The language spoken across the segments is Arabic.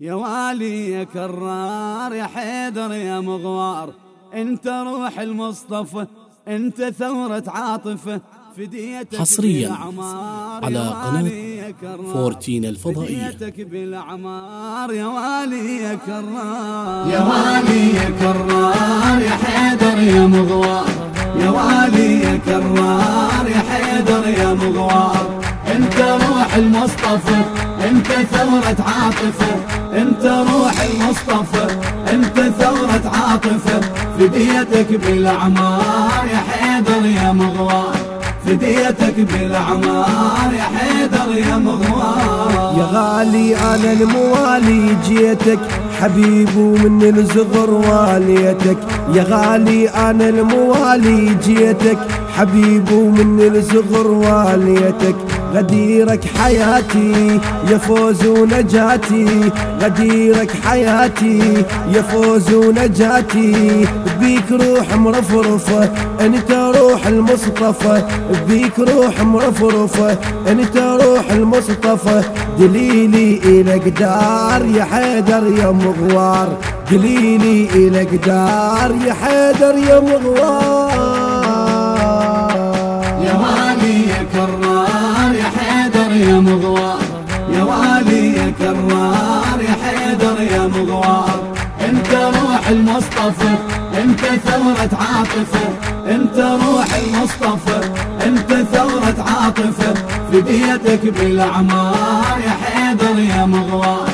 يا والي يا كرار يا حيدر يا مغوار. انت روح المصطفى انت ثورة عاطفة فديتك حصريا على قناة فورتين الفضائية. فديتك بالأعمار يا والي يا كرار. يا والي يا كرار يا حيدر يا مغوار. يا والي يا كرار يا حيدر يا مغوار. انت روح المصطفى ثورة عاطفة؟ انت روح المصطفى انت ثورة عاطفة. فديتك بالأعمار يا حيدر يا مغوار. فديتك بالأعمار يا حيدر يا مغوار. يا غالي أنا الموالي جيتك حبيب ومن الزغر واليتك. يا غالي أنا الموالي جيتك حبيب ومن الزغر واليتك. غديرك حياتي يا فوز ونجاتي. غديرك حياتي يا فوز ونجاتي. بيك روح مرفرفة انت روح المصطفى. بيك روح مرفرفة انت روح المصطفى. دليلي الك دار يا حيدر يا مغوار. دليلي الك دار يا حيدر يا مغوار. يا مغوار. يا والي يا كرار يا حيدر يا مغوار. أنت روح المصطفى أنت ثورة عاطفة. أنت روح المصطفى أنت ثورة عاطفة. فديتك بالأعمار يا حيدر يا مغوار.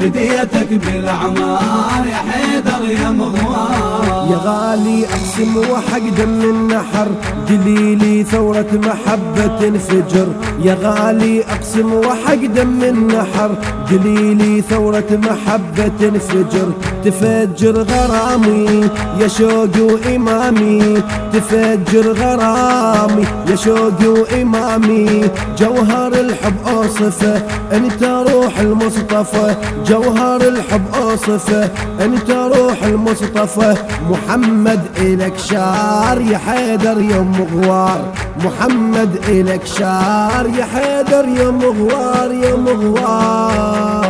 فديتك بالأعمار يا حيدر يا مغوار. يا غالي أقسم وحق من النحر دليلي ثورة محبة انفجر يا غالي أقسم وحق من النحر دليلي ثورة محبة انفجر تفجر غرامي يا شوق وإمامي تفجر غرامي يا شوق وإمامي. جوهر الحب أوصفه أنت روح المصطفى. جوهر الحب أوصفه أنت روح المصطفى. محمد الك شار يا حيدر يا مغوار محمد الك شار يا حيدر يا مغوار يا مغوار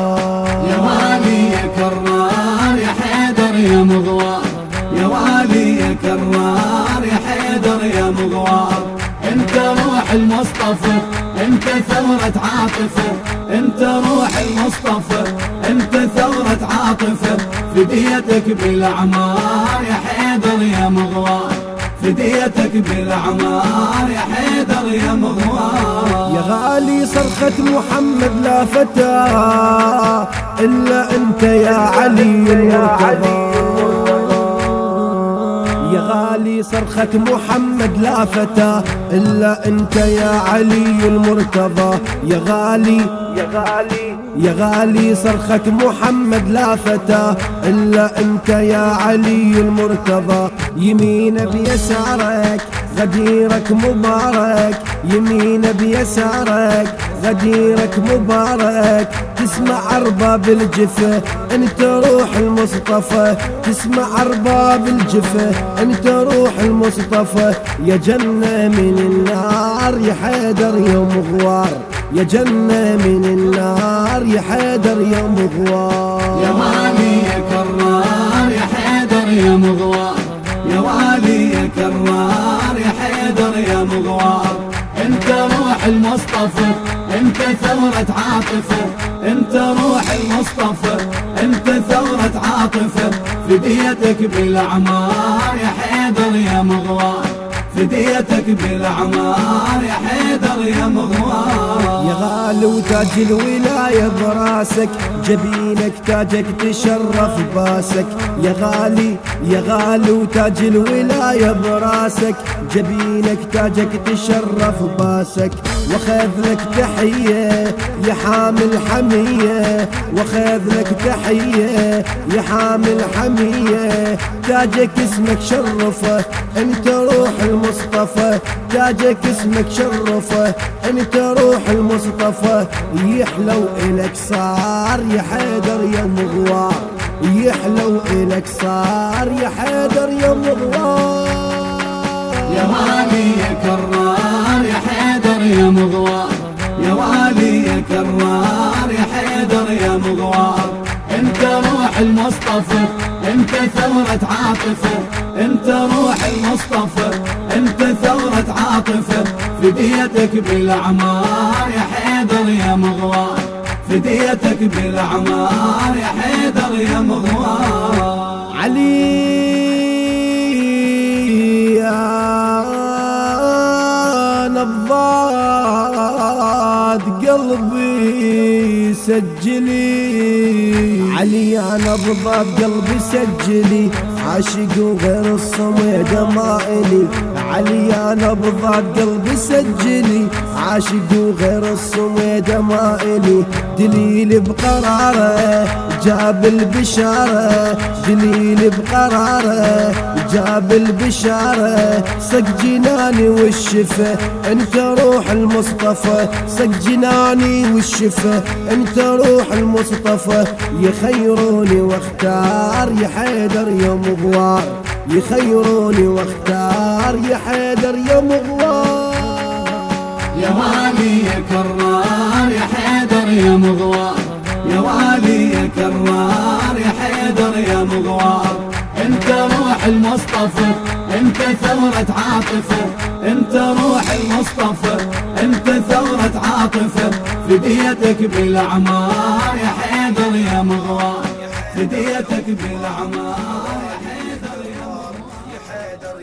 يا والي يا كرار يا حيدر يا مغوار يا والي يا كرار يا حيدر يا مغوار أنت روح المصطفى أنت ثورة عاطفة. أنت روح المصطفى. ثورة عاطفة فديتك بالاعمار يا حيدر يا مغوار. فديتك بالاعمار يا حيدر يا مغوار. يا غالي صرخة محمد لا فتى إلا أنت يا علي المرتضى. يا غالي صرخة محمد لا فتى إلا أنت يا علي المرتضى. يا غالي يا غالي يا غالي صرخة محمد لا فتى إلا أنت يا علي المرتضى. يمين بيسارك غديرك مبارك يمين بيسارك غديرك مبارك. تسمع أرباب الجفة أنت روح المصطفى. تسمع أرباب الجفة أنت روح المصطفى. يا جنة من النار يا حيدر يا مغوار. يا جنة من النار يا حيدر يا مغوار. يا والي يا كرار يا حيدر يا مغوار. يا والي يا كرار يا حيدر يا مغوار. انت روح المصطفى انت ثورة عاطفة. انت روح المصطفى انت ثورة عاطفة. فديتك بالأعمار يا حيدر يا مغوار. فديتك بالأعمار يا حيدر يا مغوار. غالي وتاج الولاية براسك جبينك تاجك تشرف باسك. يا غالي يا غالي وتاج الولاية براسك جبينك تاجك تشرف باسك. واخذ لك تحية يا حامل حمية. واخذ لك تحية يا حامل حمية. تاجك اسمك شرفة انت روح المصطفى. تاجك اسمك شرفة انت روح المصطفى. يحلو إلك صار يا حيدر يا مغوار. يحلو إلك صار يا حيدر يا مغوار. يا والي يا كرار يا حيدر يا مغوار يا والي يا كرار يا حيدر يا مغوار. انت روح المصطفى انت ثورة عاطفة. انت روح المصطفى انت ثورة عاطفة. فديتك بالأعمار يا حيدر يا مغوار. فديتك بالأعمار يا حيدر يا مغوار. علي نبضات قلبي سجلي. علي أنا بضاد قلبي سجلي. عاشق وغير الصميد ما إلي. علي أنا بضاد قلبي سجلي. عاشق وغير الصميد ما إلي. دليل بقراره جاب البشارة. دليل بقراره جاب البشارة صق جناني والشفة. انت روح المصطفى صق جناني والشفة. انت روح المصطفى يخيروني واختار يا حيدر يا مغوار. يخيروني واختار يا حيدر يا مغوار. يا والي يا كرار يا حيدر يا مغوار. يا والي يا كرار يا حيدر يا مغوار. المصطفى انت ثورة عاطفة. انت روح المصطفى انت ثورة عاطفة. فديتك بالأعمار يا حيدر يا مغوار. فديتك بالأعمار يا حيدر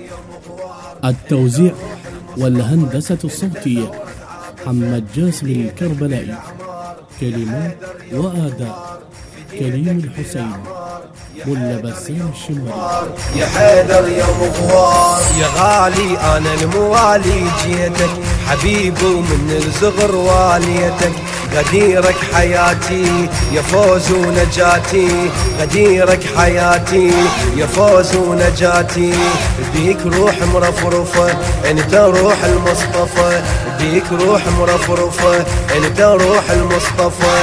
يا مغوار. التوزيع والهندسة الصوتية محمد جاسم الكربلائي. كلمات وآداء كريم الحسين. ملا بسام الشمري يا حيدر يا مغوار. يا غالي أنا الموالي جيتك حبيبي ومن الزغر واليتك. غديرك حياتي يا فوز ونجاتي. غديرك حياتي يا فوز ونجاتي. بيك روح مرفرفة انت روح المصطفى. بيك روح مرفرفة انت روح المصطفى.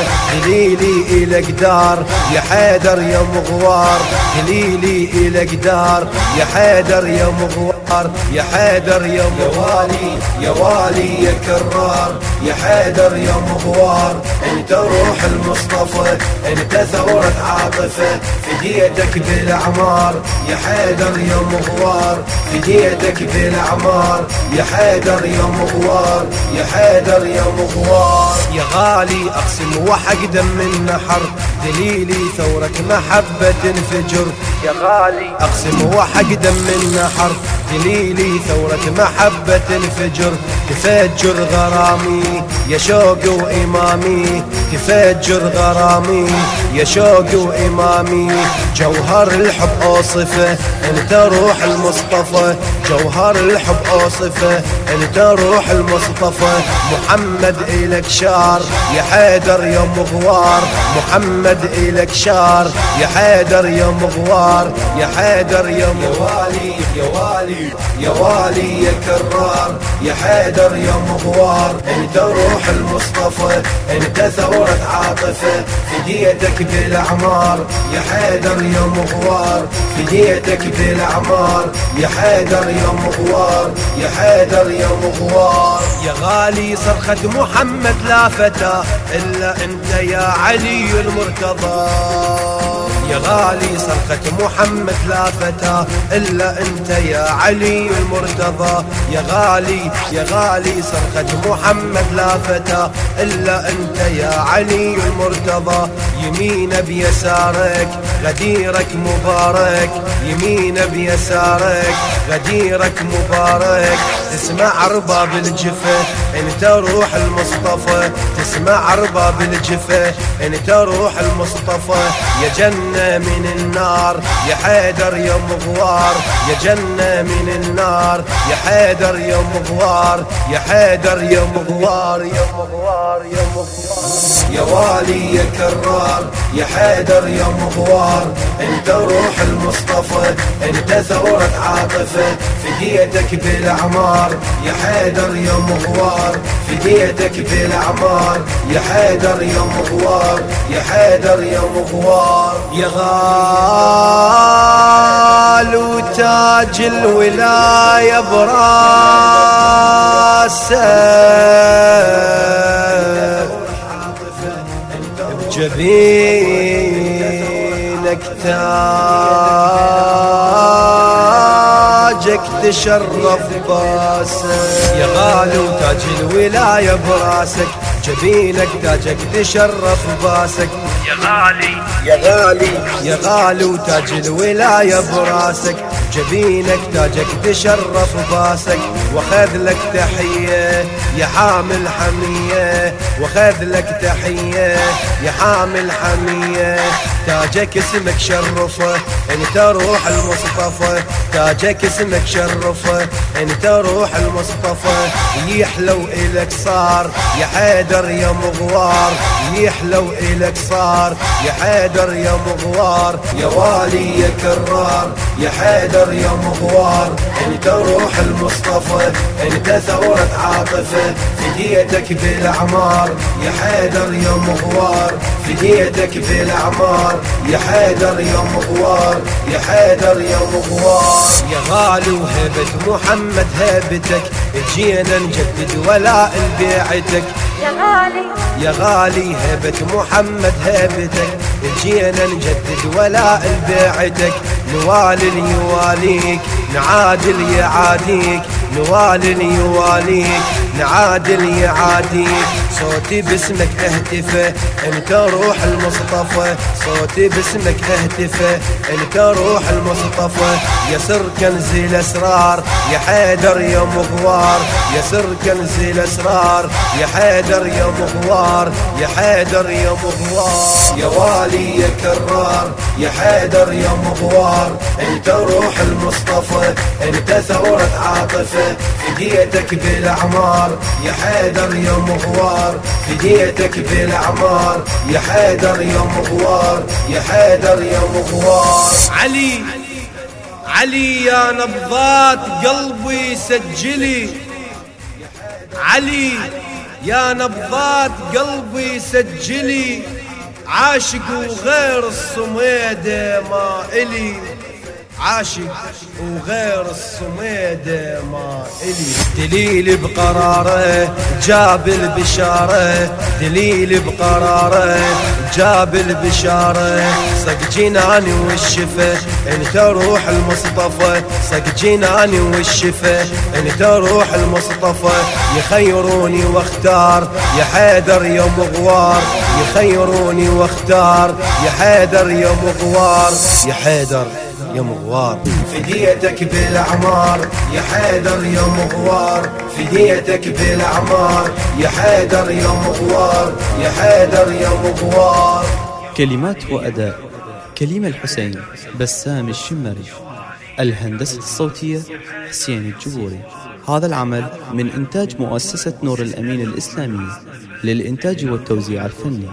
دليلي الك دار يا حيدر يا مغوار. دليلي الك دار يا حيدر يا مغوار. يا حيدر يا موالي يا والي يا كرار. يا حيدر يا مغوار انت روح المصطفى. انت ثورة عاطفة فديتك بالأعمار. يا حيدر يا مغوار فديتك بالأعمار. يا حيدر يا مغوار. يا حيدر يا مغوار. يا غالي أقسم وحقدم من نحر دليلي ثورة محبة تنفجر. يا غالي. أقسم وحقدم من نحر دليلي ثورة محبة تنفجر. تفجر غرامي يا شوق وإمامي. تفجر غرامي يا شوق وإمامي. جوهر الحب أوصفه أنت روح المصطفى. جوهر الحب أوصفه أنت روح المصطفى. محمد إلك شار يا حيدر يا مغوار. محمد إلك شار يا حيدر يا مغوار. يا حيدر يا موالي. يا والي يا والي يا كرار يا حيدر يا مغوار. انت روح المصطفى انت ثورة عاطفة. فديتك بالأعمار يا حيدر يا مغوار. فديتك بالأعمار يا حيدر يا مغوار. يا حيدر يا مغوار. يا غالي صرخة محمد لا فتى إلا أنت يا علي المرتضى. يا غالي صرخة محمد لا فتى. إلا أنت يا علي المرتضى. يا غالي يا غالي صرخة محمد لا فتى. إلا أنت يا علي المرتضى. يمين بيسارك غديرك مبارك. يمين بيسارك غديرك مبارك. تسمع رباب الجفة انت روح المصطفى. تسمع رباب الجفة انت روح المصطفى. يا جنة من النار يا حيدر يا مغوار يا جنة من النار يا حيدر يا مغوار يا حيدر يا مغوار يا مغوار يا مغوار. يا والي يا كرار يا حيدر يا مغوار انت روح المصطفى انت ثورة عاطفة فديتك بالأعمار. يا حيدر يا مغوار فديتك بالأعمار. يا حيدر يا مغوار يا حيدر يا مغوار. يا وتاج الولاية براسه. جبينك تاجك تشرف باسك يا غالي وتاج الولاية براسك. جبينك تاجك تشرف باسك يا غالي. يا غالي. يا غالي وتاج الولاية براسك. جبينك تاجك تشرف باسك وأخذ لك تحية يا حامل حمية وأخذ لك تحية. يا حامل حمية تاجك اسمك شرفة. انت روح المصطفى تاجك اسمك شرفة. انت روح المصطفى يحلو إلك صار. يا حيدر يا مغوار يحلو إلك صار. يا حيدر يا مغوار يا والي يا كرار. يا حيدر يا مغوار انت روح المصطفى. انت ثورة عاطفة. فديتك بالأعمار يا حيدر يا مغوار. فديتك بالأعمار يا حيدر يا مغوار. يا حيدر يا مغوار. يا غالي وهبة محمد هبتك. جينا نجدد ولاء بيعتك يا غالي. يا غالي هبة محمد هبتك. جينا نجدد ولاء بيعتك نوالي يواليك نعادل يعاديك. نوالي يواليك نعادل يعاديك صوتي باسمك اهتفه انت روح المصطفى. صوتي باسمك اهتفه انت روح المصطفى. يا سر كنز الاسرار يا حيدر يا مغوار. يا سر كنز الاسرار يا حيدر يا مغوار. يا حيدر يا مغوار. يا والي يا كرار. يا حيدر يا مغوار. انت روح المصطفى. انت ثورة عاطفة. فديتك بالأعمار. يا حيدر يا مغوار. فديتك بالأعمار. يا حيدر يا مغوار. يا حيدر يا مغوار. علي علي يا نبضات قلبي سجلي. علي يا نبضات قلبي سجلي. عاشق وغير الصميدة ما إلي. عاشق وغير الصميدة ما إلي. دليل بقراره جاب البشارة. دليل بقراره جاب البشارة. صق جناني والشفة انت روح المصطفى. صق جناني والشفة انت روح المصطفى. يخيروني واختار يا حيدر يا مغوار. يخيروني واختار يا حيدر يا مغوار. يا حيدر. يا مغوار. فديتك بالاعمار يا حيدر يا مغوار. فديتك بالاعمار يا حيدر يا مغوار. يا حيدر يا مغوار. كلمات وأداء. كليم الحسين بسام الشمري. الهندسة الصوتية حسين الجبوري. هذا العمل من إنتاج مؤسسة نور الأمين الإسلامية للإنتاج والتوزيع الفني.